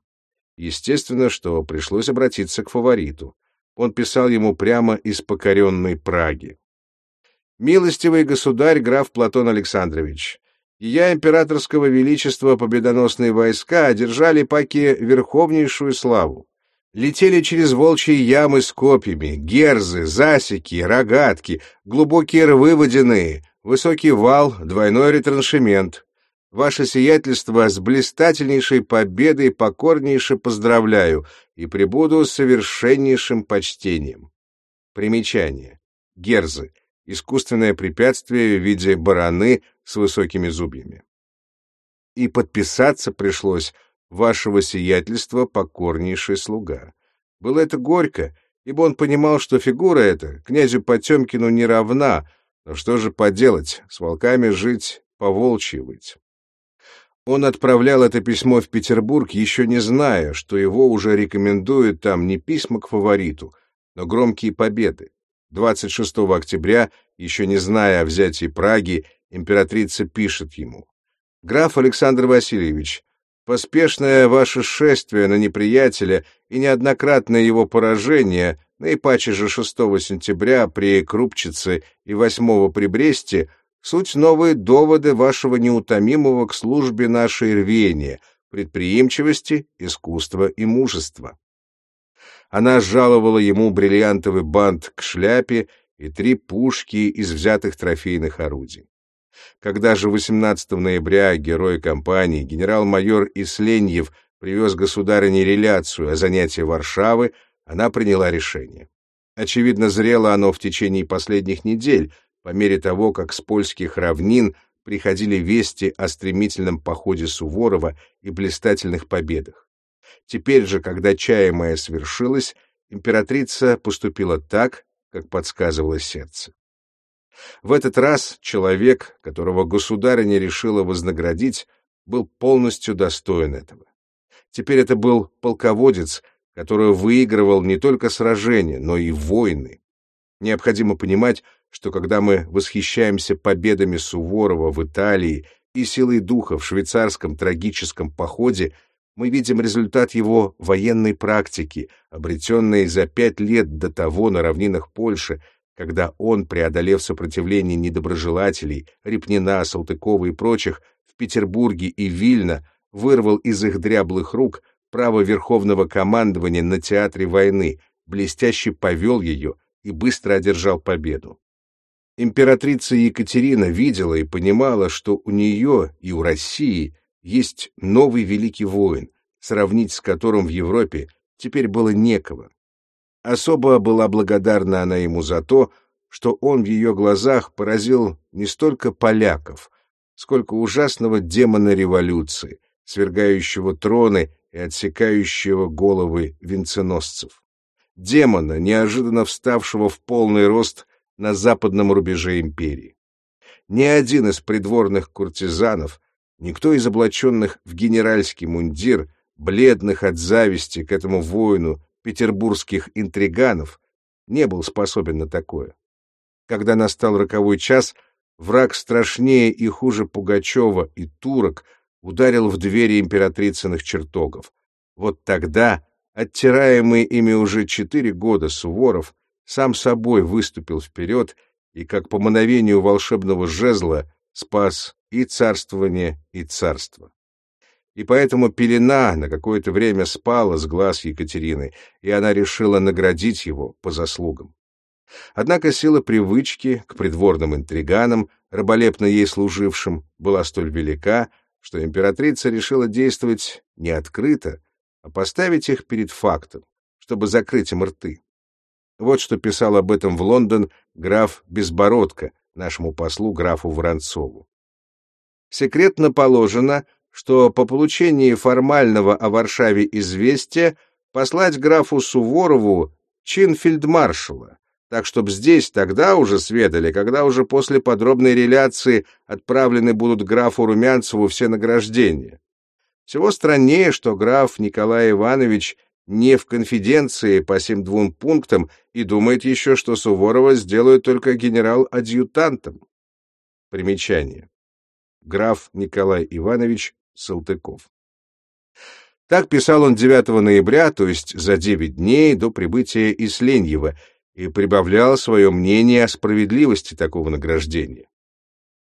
Естественно, что пришлось обратиться к фавориту. Он писал ему прямо из покоренной Праги. «Милостивый государь граф Платон Александрович, я императорского величества победоносные войска одержали паки верховнейшую славу. Летели через волчьи ямы с копьями, герзы, засеки, рогатки, глубокие рвы водяные, высокий вал, двойной ретраншемент. Ваше сиятельство с блистательнейшей победой покорнейше поздравляю и пребуду с совершеннейшим почтением. Примечание. Герзы искусственное препятствие в виде бараны с высокими зубьями. И подписаться пришлось вашего сиятельства покорнейший слуга. Было это горько, ибо он понимал, что фигура эта князю Потемкину не равна, но что же поделать, с волками жить, поволчьи выть. Он отправлял это письмо в Петербург, еще не зная, что его уже рекомендуют там не письма к фавориту, но громкие победы. 26 октября, еще не зная о взятии Праги, императрица пишет ему. «Граф Александр Васильевич, поспешное ваше шествие на неприятеля и неоднократное его поражение, наипаче же 6 сентября при Крупчице и 8 при Бресте, суть новые доводы вашего неутомимого к службе нашей рвения, предприимчивости, искусства и мужества. Она жаловала ему бриллиантовый бант к шляпе и три пушки из взятых трофейных орудий. Когда же 18 ноября герой компании генерал-майор Исленьев привез государыне реляцию о занятии Варшавы, она приняла решение. Очевидно, зрело оно в течение последних недель, по мере того, как с польских равнин приходили вести о стремительном походе Суворова и блистательных победах. Теперь же, когда чаемое свершилось, императрица поступила так, как подсказывало сердце. В этот раз человек, которого государыня решила вознаградить, был полностью достоин этого. Теперь это был полководец, который выигрывал не только сражения, но и войны. Необходимо понимать, что когда мы восхищаемся победами Суворова в Италии и силой духа в швейцарском трагическом походе, мы видим результат его военной практики, обретенной за пять лет до того на равнинах Польши, когда он, преодолев сопротивление недоброжелателей, Репнина, Салтыкова и прочих, в Петербурге и Вильно, вырвал из их дряблых рук право верховного командования на театре войны, блестяще повел ее и быстро одержал победу. Императрица Екатерина видела и понимала, что у нее и у России – есть новый великий воин, сравнить с которым в Европе теперь было некого. Особо была благодарна она ему за то, что он в ее глазах поразил не столько поляков, сколько ужасного демона революции, свергающего троны и отсекающего головы венценосцев. Демона, неожиданно вставшего в полный рост на западном рубеже империи. Ни один из придворных куртизанов Никто из облаченных в генеральский мундир, бледных от зависти к этому воину петербургских интриганов, не был способен на такое. Когда настал роковой час, враг страшнее и хуже Пугачева и турок ударил в двери императрицыных чертогов. Вот тогда, оттираемый ими уже четыре года Суворов, сам собой выступил вперед и, как по мановению волшебного жезла, спас и царствование, и царство. и поэтому пелена на какое-то время спала с глаз Екатерины, и она решила наградить его по заслугам. Однако сила привычки к придворным интриганам, раболепно ей служившим, была столь велика, что императрица решила действовать не открыто, а поставить их перед фактом, чтобы закрыть им рты. Вот что писал об этом в Лондон граф Безбородко, нашему послу графу Воронцову. Секретно положено, что по получении формального о Варшаве известия послать графу Суворову чин фельдмаршала, так чтоб здесь тогда уже сведали, когда уже после подробной реляции отправлены будут графу Румянцеву все награждения. Всего страннее, что граф Николай Иванович не в конфиденции по всем двум пунктам и думает еще, что Суворова сделают только генерал-адъютантом. Примечание. Граф Николай Иванович Салтыков. Так писал он 9 ноября, то есть за 9 дней до прибытия Исленьева, и прибавлял свое мнение о справедливости такого награждения.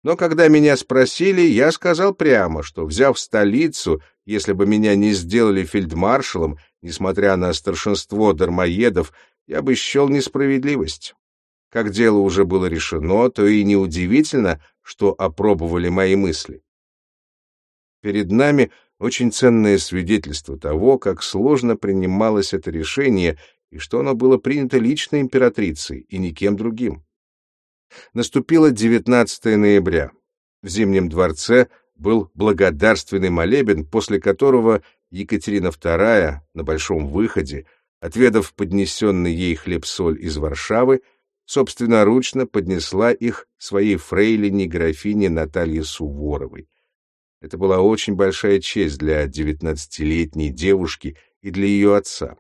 Но когда меня спросили, я сказал прямо, что, взяв столицу, если бы меня не сделали фельдмаршалом, несмотря на старшинство дармоедов, я бы счел несправедливость. Как дело уже было решено, то и неудивительно, что опробовали мои мысли. Перед нами очень ценное свидетельство того, как сложно принималось это решение и что оно было принято лично императрицей и никем другим. Наступило 19 ноября. В Зимнем дворце был благодарственный молебен, после которого Екатерина II на Большом выходе, отведав поднесенный ей хлеб-соль из Варшавы, собственноручно поднесла их своей фрейлине графине Наталье Суворовой. Это была очень большая честь для девятнадцатилетней девушки и для ее отца.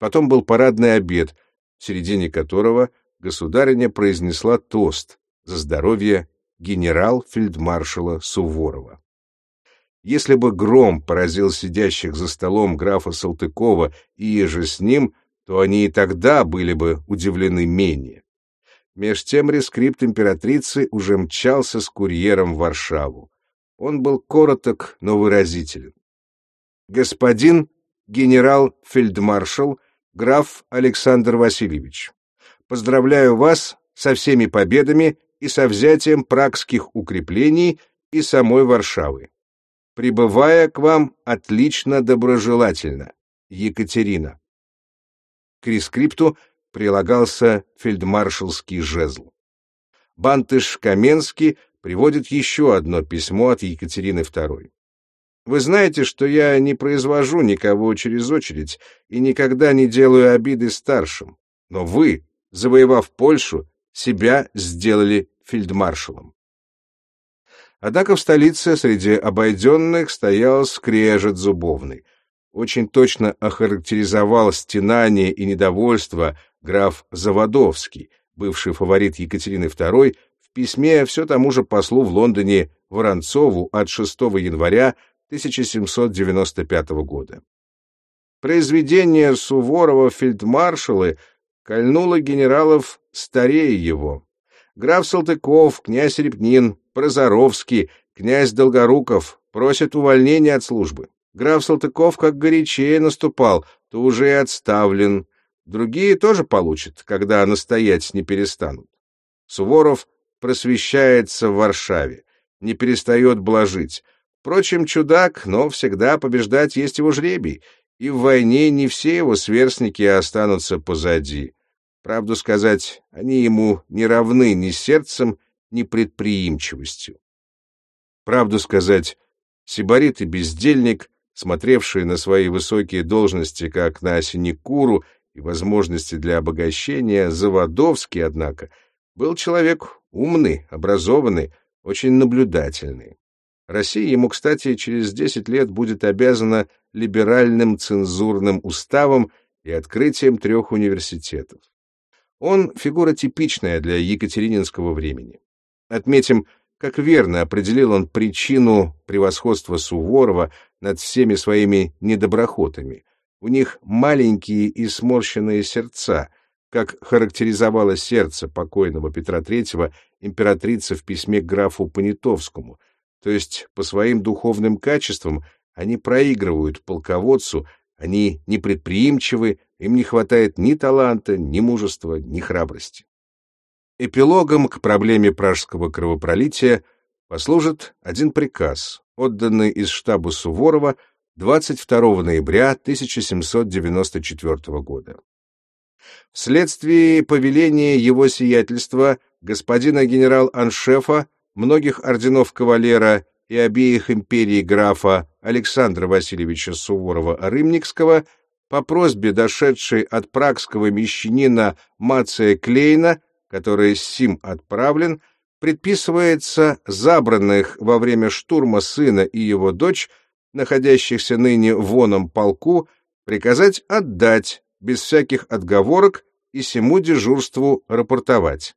Потом был парадный обед, в середине которого государыня произнесла тост за здоровье генерал-фельдмаршала Суворова. Если бы гром поразил сидящих за столом графа Салтыкова и же с ним, то они и тогда были бы удивлены менее. Меж тем рескрипт императрицы уже мчался с курьером в Варшаву. Он был короток, но выразителен. «Господин генерал-фельдмаршал граф Александр Васильевич. Поздравляю вас со всеми победами и со взятием прагских укреплений и самой Варшавы. Прибывая к вам отлично доброжелательно. Екатерина. К рескрипту прилагался фельдмаршалский жезл. Бантыш Каменский приводит еще одно письмо от Екатерины II. Вы знаете, что я не произвожу никого через очередь и никогда не делаю обиды старшим. Но вы, завоевав Польшу, себя сделали фельдмаршалом. Однако в столице среди обойденных стоял скрежет зубовный. Очень точно охарактеризовал стенание и недовольство граф Заводовский, бывший фаворит Екатерины II, в письме все тому же послу в Лондоне Воронцову от 6 января 1795 года. Произведение Суворова «Фельдмаршалы» кольнуло генералов старее его. Граф Салтыков, князь Репнин, Прозоровский, князь Долгоруков просят увольнения от службы. Граф Салтыков как горячее наступал, то уже и отставлен. Другие тоже получат, когда настоять не перестанут. Суворов просвещается в Варшаве, не перестает блажить, Впрочем, чудак, но всегда побеждать есть его жребий, и в войне не все его сверстники останутся позади. Правду сказать, они ему не равны ни сердцем, ни предприимчивостью. Правду сказать, сибарит и бездельник, смотревшие на свои высокие должности как на синекуру и возможности для обогащения, Заводовский, однако, был человек умный, образованный, очень наблюдательный. Россия ему, кстати, через 10 лет будет обязана либеральным цензурным уставом и открытием трех университетов. Он фигура типичная для екатерининского времени. Отметим, как верно определил он причину превосходства Суворова над всеми своими недоброхотами. У них маленькие и сморщенные сердца, как характеризовало сердце покойного Петра III императрица в письме графу Понятовскому — то есть по своим духовным качествам Они проигрывают полководцу, они непредприимчивы, им не хватает ни таланта, ни мужества, ни храбрости. Эпилогом к проблеме пражского кровопролития послужит один приказ, отданный из штаба Суворова 22 ноября 1794 года. Вследствие повеления его сиятельства господина генерал-аншефа, многих орденов кавалера и обеих империй графа Александра Васильевича Суворова-Рымникского по просьбе дошедшей от прагского мещанина Мация Клейна, который с сим отправлен, предписывается забранных во время штурма сына и его дочь, находящихся ныне воном полку, приказать отдать, без всяких отговорок, и всему дежурству рапортовать.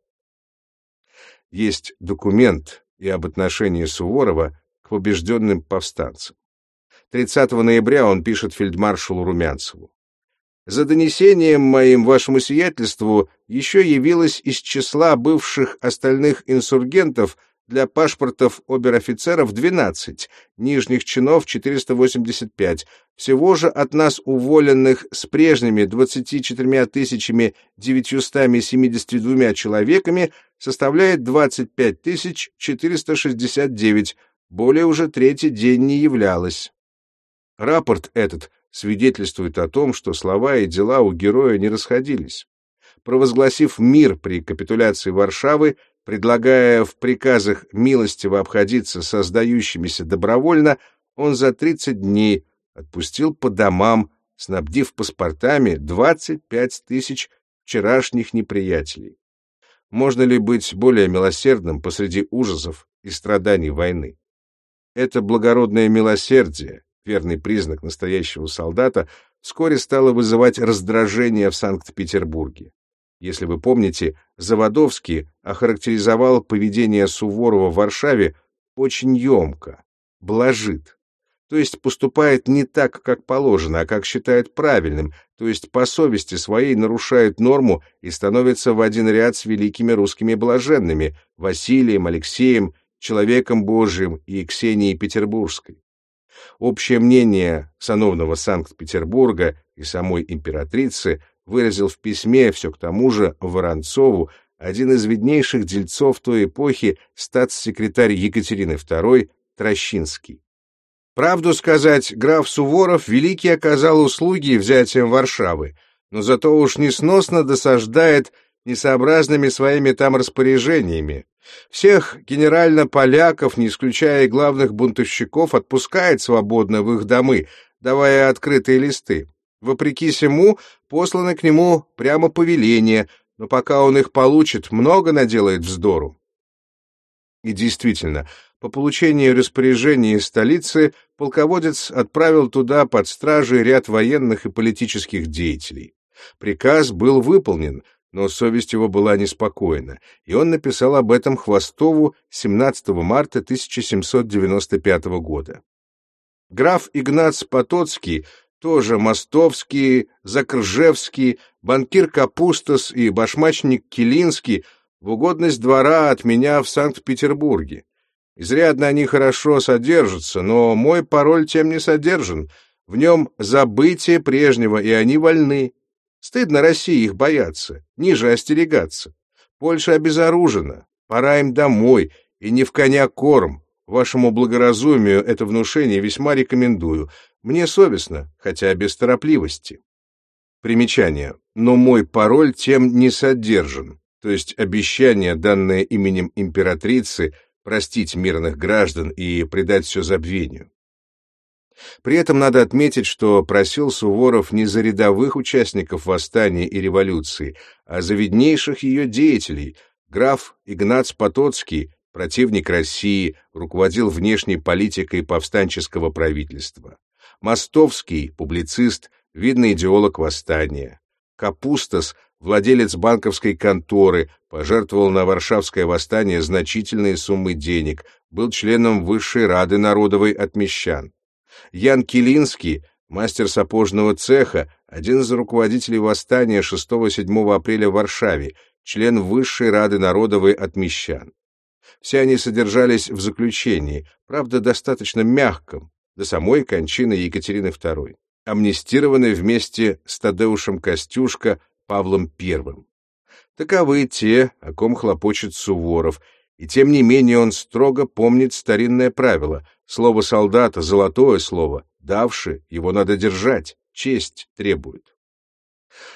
Есть документ и об отношении Суворова к побежденным повстанцам. 30 ноября он пишет фельдмаршалу Румянцеву. «За донесением моим вашему сиятельству еще явилось из числа бывших остальных инсургентов для пашпортов обер-офицеров 12, нижних чинов 485, всего же от нас уволенных с прежними 24 972 человеками составляет 25 469, более уже третий день не являлось. Рапорт этот свидетельствует о том, что слова и дела у героя не расходились. Провозгласив мир при капитуляции Варшавы, предлагая в приказах милостиво обходиться со сдающимися добровольно, он за 30 дней отпустил по домам, снабдив паспортами 25 тысяч вчерашних неприятелей. Можно ли быть более милосердным посреди ужасов и страданий войны? Это благородное милосердие, верный признак настоящего солдата, вскоре стало вызывать раздражение в Санкт-Петербурге. Если вы помните, Заводовский охарактеризовал поведение Суворова в Варшаве очень емко, блажит, то есть поступает не так, как положено, а как считает правильным, то есть по совести своей нарушает норму и становится в один ряд с великими русскими блаженными Василием, Алексеем, Человеком Божиим и Ксенией Петербургской. Общее мнение сановного Санкт-Петербурга и самой императрицы выразил в письме все к тому же Воронцову один из виднейших дельцов той эпохи, статс-секретарь Екатерины II Трощинский. Правду сказать, граф Суворов великий оказал услуги взятием Варшавы, но зато уж несносно досаждает несообразными своими там распоряжениями, всех генерально-поляков, не исключая и главных бунтовщиков, отпускает свободно в их домы, давая открытые листы. Вопреки сему, посланы к нему прямо повеления, но пока он их получит, много наделает вздору. И действительно, по получении распоряжения из столицы полководец отправил туда под стражей ряд военных и политических деятелей. Приказ был выполнен — но совесть его была неспокойна, и он написал об этом Хвостову 17 марта 1795 года. Граф Игнац Потоцкий, тоже Мостовский, Закржевский, банкир Капустас и башмачник Килинский в угодность двора от меня в Санкт-Петербурге. Изрядно они хорошо содержатся, но мой пароль тем не содержан. В нем забытие прежнего, и они вольны. Стыдно России их бояться, ниже остерегаться. Польша обезоружена, пора им домой, и не в коня корм. Вашему благоразумию это внушение весьма рекомендую. Мне совестно, хотя без торопливости. Примечание. Но мой пароль тем не содержан, то есть обещание, данное именем императрицы, простить мирных граждан и предать все забвению. При этом надо отметить, что просил Суворов не за рядовых участников восстания и революции, а за виднейших ее деятелей. Граф Игнац Потоцкий, противник России, руководил внешней политикой повстанческого правительства. Мостовский, публицист, видный идеолог восстания. Капустас, владелец банковской конторы, пожертвовал на Варшавское восстание значительные суммы денег, был членом Высшей Рады Народовой от мещан. Ян Килинский, мастер сапожного цеха, один из руководителей восстания 6-7 апреля в Варшаве, член Высшей Рады Народовой от мещан. Все они содержались в заключении, правда, достаточно мягком, до самой кончины Екатерины II, амнистированной вместе с Тадеушем Костюшко Павлом I. Таковы те, о ком хлопочет Суворов, и тем не менее он строго помнит старинное правило — слово солдата — золотое слово, давши, его надо держать, честь требует.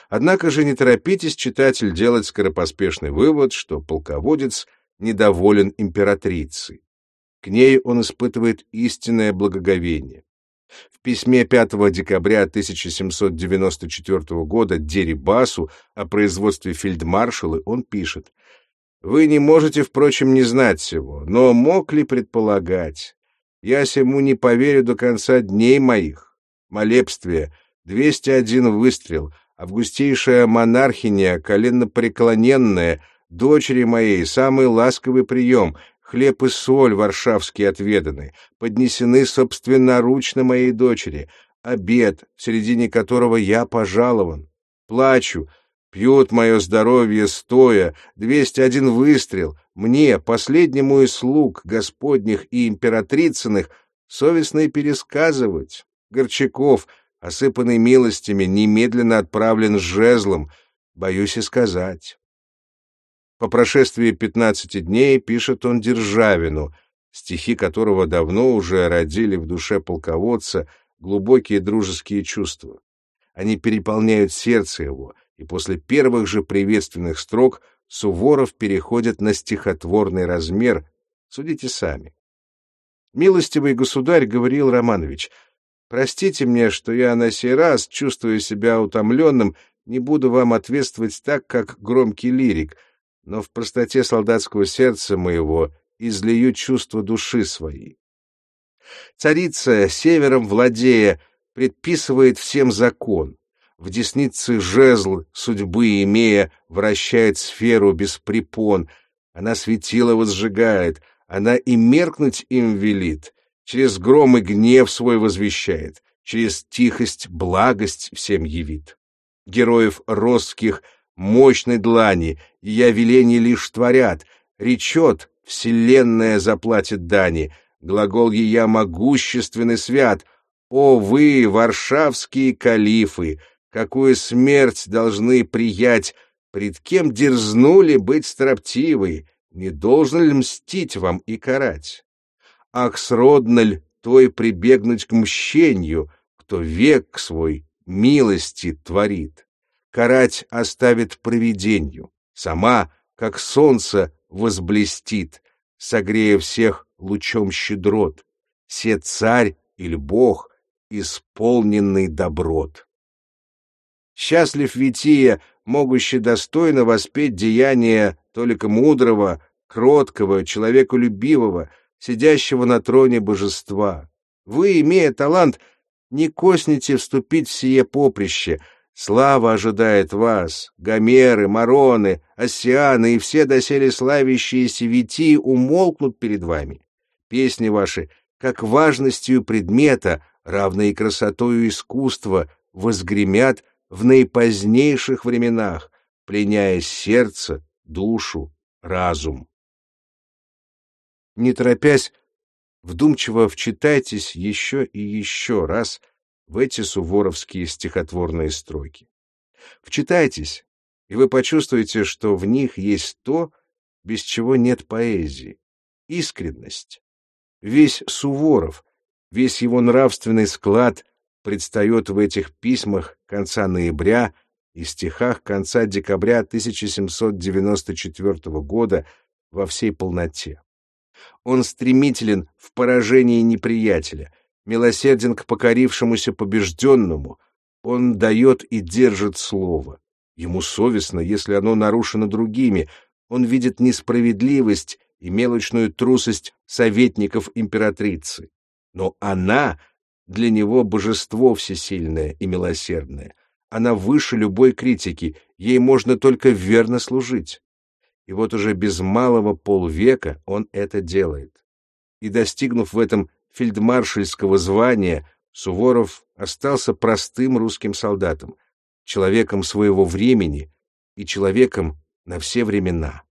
Однако же не торопитесь, читатель, делать скоропоспешный вывод, что полководец недоволен императрицей. К ней он испытывает истинное благоговение. В письме 5 декабря 1794 года Дерибасу о производстве фельдмаршалы он пишет «Вы не можете, впрочем, не знать всего, но мог ли предполагать? Я сему не поверю до конца дней моих. Молебствие, 201 выстрел, августейшая монархиня, коленопреклоненная, дочери моей, самый ласковый прием, хлеб и соль варшавские отведаны, поднесены собственноручно моей дочери, обед, в середине которого я пожалован. Плачу, пьют мое здоровье стоя, 201 выстрел, мне, последнему из слуг господних и императрицыных, совестно и пересказывать. Горчаков — осыпанный милостями, немедленно отправлен с жезлом, боюсь и сказать. По прошествии пятнадцати дней пишет он Державину, стихи которого давно уже родили в душе полководца глубокие дружеские чувства. Они переполняют сердце его, и после первых же приветственных строк Суворов переходит на стихотворный размер, судите сами. «Милостивый государь, — говорил Романович, — Простите мне, что я на сей раз, чувствую себя утомленным, не буду вам ответствовать так, как громкий лирик, но в простоте солдатского сердца моего излию чувство души своей. Царица, севером владея, предписывает всем закон. В деснице жезл, судьбы имея, вращает сферу без препон. Она светило возжигает, она и меркнуть им велит через гром и гнев свой возвещает, через тихость благость всем явит. Героев росских мощной длани, я веление лишь творят, речет, вселенная заплатит дани, глагол ея могущественный свят. О вы, варшавские калифы, какую смерть должны приять, пред кем дерзнули быть строптивы, не должен ли мстить вам и карать? ах, сродно ль той прибегнуть к мщению, кто век свой милости творит. Карать оставит провиденью, сама, как солнце, возблестит, согрея всех лучом щедрот. Се царь или бог, исполненный доброт. Счастлив Вития, могущий достойно воспеть деяния только мудрого, кроткого, человеколюбивого, сидящего на троне божества. Вы, имея талант, не коснете вступить в сие поприще. Слава ожидает вас. Гомеры, Мароны, Оссианы и все доселе славящиеся витии умолкнут перед вами. Песни ваши, как важностью предмета, равные красотою искусства, возгремят в наипозднейших временах, пленяя сердце, душу, разум не торопясь, вдумчиво вчитайтесь еще и еще раз в эти суворовские стихотворные строки. Вчитайтесь, и вы почувствуете, что в них есть то, без чего нет поэзии — искренность. Весь Суворов, весь его нравственный склад предстает в этих письмах конца ноября и стихах конца декабря 1794 года во всей полноте. Он стремителен в поражении неприятеля, милосерден к покорившемуся побежденному. Он дает и держит слово. Ему совестно, если оно нарушено другими. Он видит несправедливость и мелочную трусость советников императрицы. Но она для него божество всесильное и милосердное. Она выше любой критики, ей можно только верно служить и вот уже без малого полвека он это делает. И достигнув в этом фельдмаршальского звания, Суворов остался простым русским солдатом, человеком своего времени и человеком на все времена.